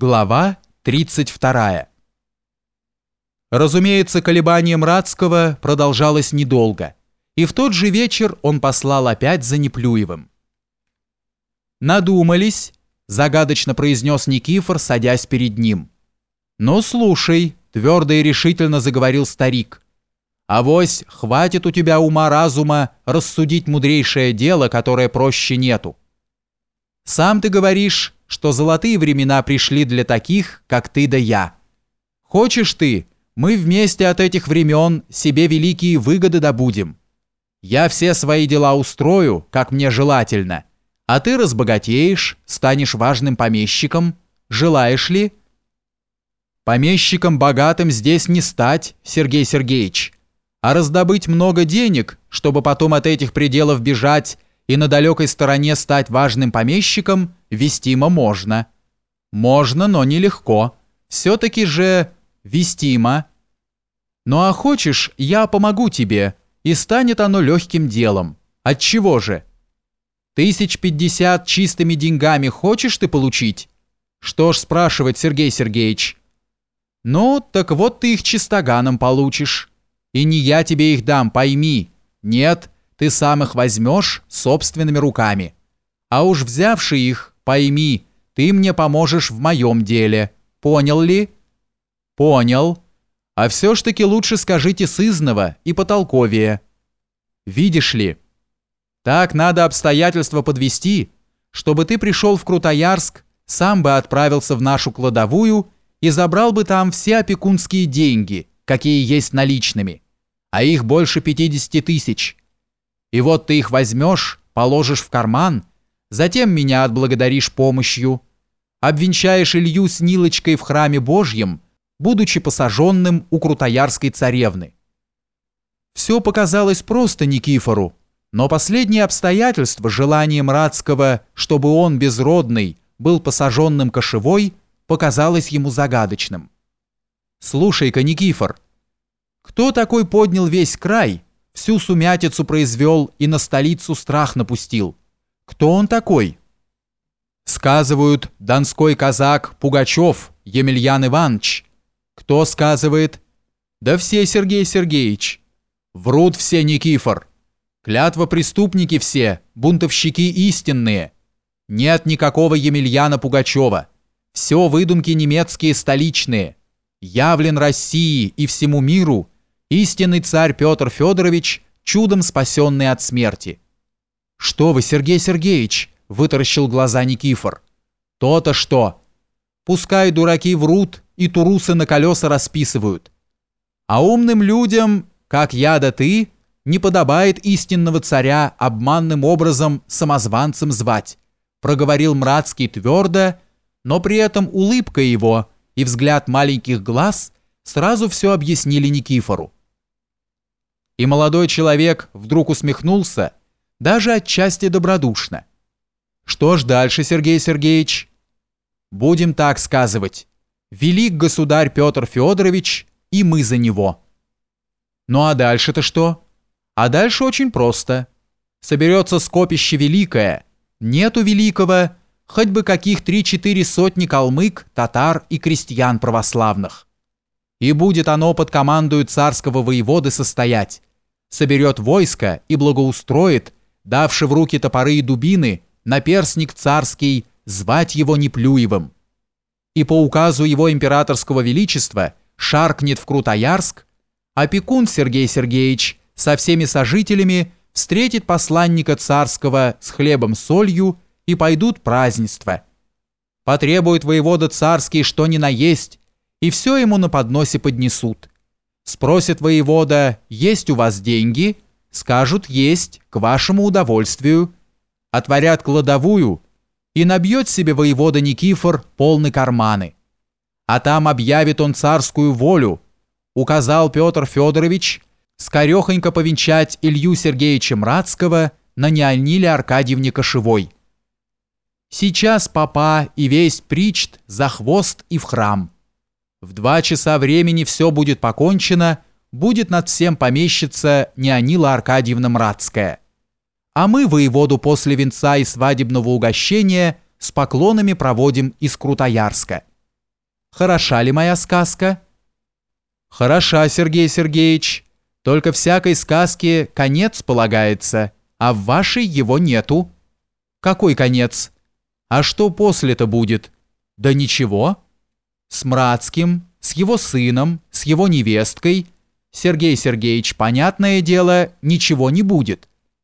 Глава 32. Разумеется, колебание Мрацкого продолжалось недолго, и в тот же вечер он послал опять за Неплюевым. «Надумались», — загадочно произнес Никифор, садясь перед ним. «Ну, слушай», — твердо и решительно заговорил старик. «Авось, хватит у тебя ума-разума рассудить мудрейшее дело, которое проще нету. Сам ты говоришь, что золотые времена пришли для таких, как ты да я. Хочешь ты, мы вместе от этих времен себе великие выгоды добудем. Я все свои дела устрою, как мне желательно, а ты разбогатеешь, станешь важным помещиком. Желаешь ли? Помещиком богатым здесь не стать, Сергей Сергеевич, а раздобыть много денег, чтобы потом от этих пределов бежать и на далекой стороне стать важным помещиком вестимо можно. Можно, но нелегко. Все-таки же вестимо. Ну а хочешь, я помогу тебе, и станет оно легким делом. От чего же? Тысяч пятьдесят чистыми деньгами хочешь ты получить? Что ж спрашивать, Сергей Сергеевич? Ну, так вот ты их чистоганом получишь. И не я тебе их дам, пойми. Нет, ты сам их возьмешь собственными руками. А уж взявши их, пойми, ты мне поможешь в моем деле. Понял ли? Понял. А все ж таки лучше скажите сызново и потолковее. Видишь ли, так надо обстоятельства подвести, чтобы ты пришел в Крутоярск, сам бы отправился в нашу кладовую и забрал бы там все опекунские деньги, какие есть наличными, а их больше 50 тысяч. И вот ты их возьмешь, положишь в карман, затем меня отблагодаришь помощью, обвенчаешь Илью с Нилочкой в храме Божьем, будучи посаженным у Крутоярской царевны. Все показалось просто Никифору, но последнее обстоятельство желания Мрацкого, чтобы он, безродный, был посаженным кошевой, показалось ему загадочным. «Слушай-ка, Никифор, кто такой поднял весь край?» Всю сумятицу произвел и на столицу страх напустил. Кто он такой? Сказывают, донской казак Пугачев Емельян Иванович. Кто сказывает? Да все, Сергей Сергеевич. Врут все, Никифор. Клятва преступники все, бунтовщики истинные. Нет никакого Емельяна Пугачева. Все выдумки немецкие столичные. Явлен России и всему миру – истинный царь Петр Федорович, чудом спасенный от смерти. «Что вы, Сергей Сергеевич?» – вытаращил глаза Никифор. «То-то что! Пускай дураки врут и турусы на колеса расписывают. А умным людям, как я да ты, не подобает истинного царя обманным образом самозванцем звать», – проговорил Мрацкий твердо, но при этом улыбка его и взгляд маленьких глаз сразу все объяснили Никифору. И молодой человек вдруг усмехнулся, даже отчасти добродушно. Что ж дальше, Сергей Сергеевич? Будем так сказывать. Велик государь Петр Федорович, и мы за него. Ну а дальше-то что? А дальше очень просто. Соберется скопище великое. Нету великого, хоть бы каких три-четыре сотни калмык, татар и крестьян православных. И будет оно под командою царского воеводы состоять соберет войско и благоустроит, давши в руки топоры и дубины, наперсник царский, звать его Неплюевым. И по указу его императорского величества шаркнет в Крутоярск, опекун Сергей Сергеевич со всеми сожителями встретит посланника царского с хлебом-солью и пойдут празднества. Потребует воевода царский что ни на есть, и все ему на подносе поднесут – Спросит воевода, есть у вас деньги? Скажут, есть, к вашему удовольствию. Отворят кладовую, и набьет себе воевода Никифор полны карманы. А там объявит он царскую волю. Указал Петр Федорович скорехонько повенчать Илью Сергеевича Мрацкого на Неониле Аркадьевне Кошевой. Сейчас папа и весь причт за хвост и в храм. В два часа времени все будет покончено, будет над всем помещица Неонила Аркадьевна Мрацкая. А мы воеводу после венца и свадебного угощения с поклонами проводим из Крутоярска. Хороша ли моя сказка? Хороша, Сергей Сергеевич. Только всякой сказке конец полагается, а в вашей его нету. Какой конец? А что после-то будет? Да ничего. С Мрацким, с его сыном, с его невесткой. Сергей Сергеевич, понятное дело, ничего не будет.